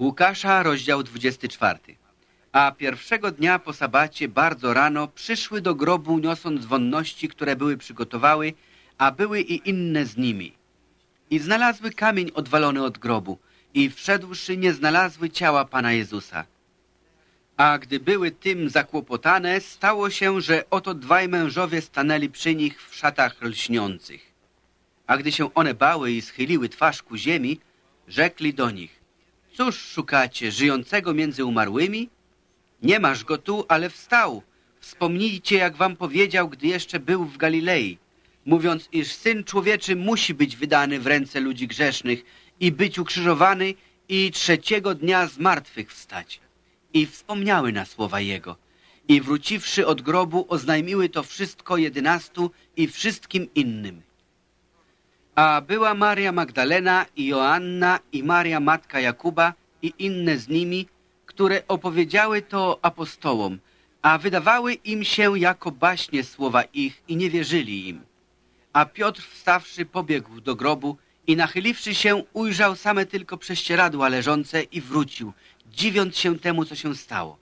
Łukasza, rozdział 24. A pierwszego dnia po sabacie bardzo rano przyszły do grobu niosąc wonności, które były przygotowały, a były i inne z nimi. I znalazły kamień odwalony od grobu i wszedłszy nie znalazły ciała Pana Jezusa. A gdy były tym zakłopotane, stało się, że oto dwaj mężowie stanęli przy nich w szatach lśniących. A gdy się one bały i schyliły twarz ku ziemi, rzekli do nich, cóż szukacie, żyjącego między umarłymi? Nie masz go tu, ale wstał. Wspomnijcie, jak wam powiedział, gdy jeszcze był w Galilei, mówiąc, iż Syn Człowieczy musi być wydany w ręce ludzi grzesznych i być ukrzyżowany i trzeciego dnia z martwych wstać. I wspomniały na słowa Jego. I wróciwszy od grobu, oznajmiły to wszystko jedynastu i wszystkim innym. A była Maria Magdalena i Joanna i Maria Matka Jakuba i inne z nimi, które opowiedziały to apostołom, a wydawały im się jako baśnie słowa ich i nie wierzyli im. A Piotr wstawszy pobiegł do grobu i nachyliwszy się ujrzał same tylko prześcieradła leżące i wrócił, dziwiąc się temu, co się stało.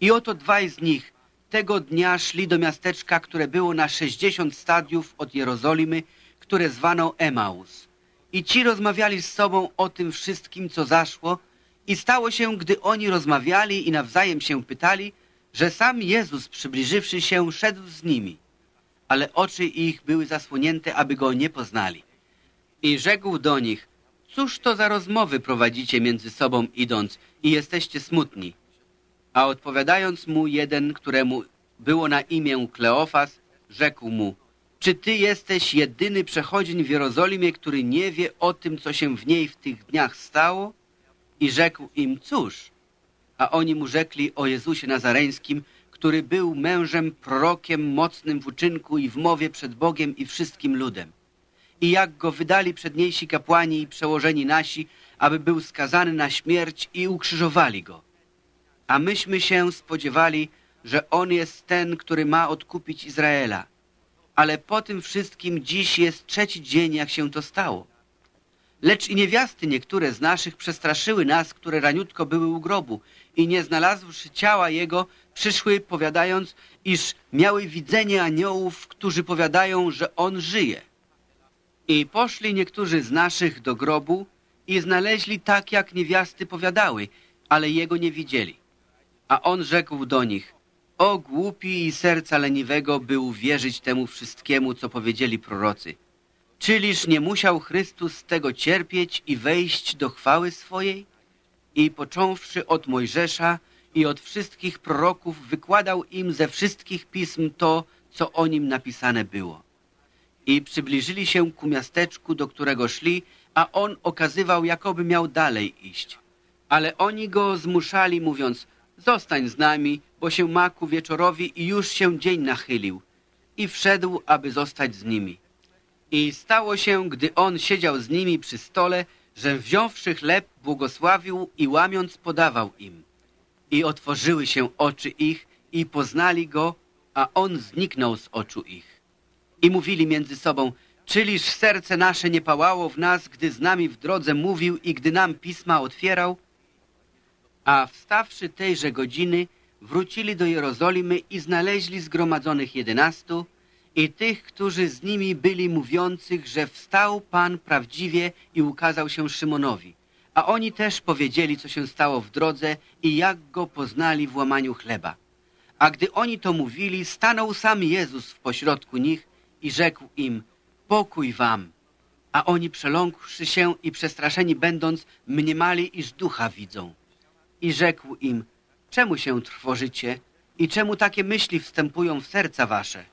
I oto dwaj z nich tego dnia szli do miasteczka, które było na sześćdziesiąt stadiów od Jerozolimy, które zwano Emaus. I ci rozmawiali z sobą o tym wszystkim, co zaszło i stało się, gdy oni rozmawiali i nawzajem się pytali, że sam Jezus przybliżywszy się szedł z nimi, ale oczy ich były zasłonięte, aby go nie poznali. I rzekł do nich, cóż to za rozmowy prowadzicie między sobą idąc i jesteście smutni? A odpowiadając mu jeden, któremu było na imię Kleofas, rzekł mu, czy ty jesteś jedyny przechodzień w Jerozolimie, który nie wie o tym, co się w niej w tych dniach stało? I rzekł im, cóż? A oni mu rzekli o Jezusie Nazareńskim, który był mężem, prorokiem, mocnym w uczynku i w mowie przed Bogiem i wszystkim ludem. I jak go wydali przedniejsi kapłani i przełożeni nasi, aby był skazany na śmierć i ukrzyżowali go. A myśmy się spodziewali, że on jest ten, który ma odkupić Izraela ale po tym wszystkim dziś jest trzeci dzień, jak się to stało. Lecz i niewiasty niektóre z naszych przestraszyły nas, które raniutko były u grobu i nie znalazłszy ciała jego, przyszły powiadając, iż miały widzenie aniołów, którzy powiadają, że on żyje. I poszli niektórzy z naszych do grobu i znaleźli tak, jak niewiasty powiadały, ale jego nie widzieli. A on rzekł do nich, o głupi i serca leniwego, by uwierzyć temu wszystkiemu, co powiedzieli prorocy. Czyliż nie musiał Chrystus tego cierpieć i wejść do chwały swojej? I począwszy od Mojżesza i od wszystkich proroków, wykładał im ze wszystkich pism to, co o nim napisane było. I przybliżyli się ku miasteczku, do którego szli, a on okazywał, jakoby miał dalej iść. Ale oni go zmuszali, mówiąc, zostań z nami, bo się ma ku wieczorowi i już się dzień nachylił. I wszedł, aby zostać z nimi. I stało się, gdy on siedział z nimi przy stole, że wziąwszy chleb, błogosławił i łamiąc podawał im. I otworzyły się oczy ich i poznali go, a on zniknął z oczu ich. I mówili między sobą, czyliż serce nasze nie pałało w nas, gdy z nami w drodze mówił i gdy nam pisma otwierał? A wstawszy tejże godziny, wrócili do Jerozolimy i znaleźli zgromadzonych jedenastu i tych, którzy z nimi byli mówiących, że wstał Pan prawdziwie i ukazał się Szymonowi. A oni też powiedzieli, co się stało w drodze i jak go poznali w łamaniu chleba. A gdy oni to mówili, stanął sam Jezus w pośrodku nich i rzekł im, pokój wam. A oni przeląkłszy się i przestraszeni będąc, mniemali, iż ducha widzą. I rzekł im, czemu się trwożycie i czemu takie myśli wstępują w serca wasze?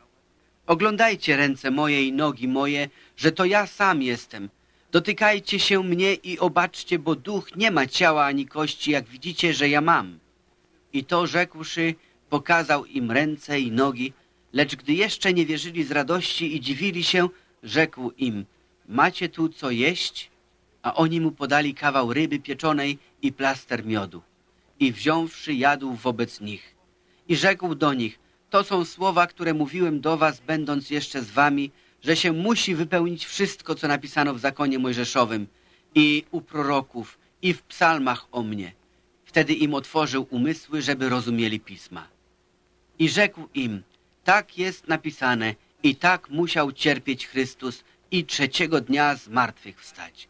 Oglądajcie ręce moje i nogi moje, że to ja sam jestem. Dotykajcie się mnie i obaczcie, bo duch nie ma ciała ani kości, jak widzicie, że ja mam. I to rzekłszy, pokazał im ręce i nogi, lecz gdy jeszcze nie wierzyli z radości i dziwili się, rzekł im, macie tu co jeść? A oni mu podali kawał ryby pieczonej i plaster miodu i wziąwszy jadł wobec nich. I rzekł do nich, to są słowa, które mówiłem do was, będąc jeszcze z wami, że się musi wypełnić wszystko, co napisano w zakonie mojżeszowym i u proroków i w psalmach o mnie. Wtedy im otworzył umysły, żeby rozumieli pisma. I rzekł im, tak jest napisane i tak musiał cierpieć Chrystus i trzeciego dnia z martwych wstać.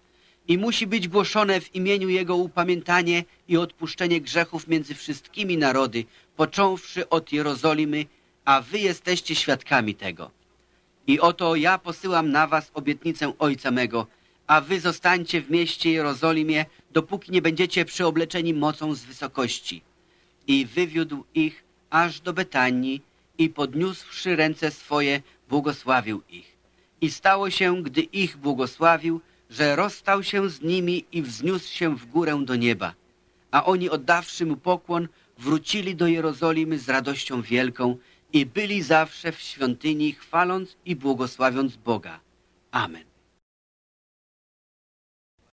I musi być głoszone w imieniu Jego upamiętanie i odpuszczenie grzechów między wszystkimi narody, począwszy od Jerozolimy, a wy jesteście świadkami tego. I oto ja posyłam na was obietnicę Ojca mego, a wy zostańcie w mieście Jerozolimie, dopóki nie będziecie przyobleczeni mocą z wysokości. I wywiódł ich aż do Betanii i podniósłszy ręce swoje, błogosławił ich. I stało się, gdy ich błogosławił, że rozstał się z nimi i wzniósł się w górę do nieba. A oni oddawszy mu pokłon, wrócili do Jerozolimy z radością wielką i byli zawsze w świątyni, chwaląc i błogosławiąc Boga. Amen.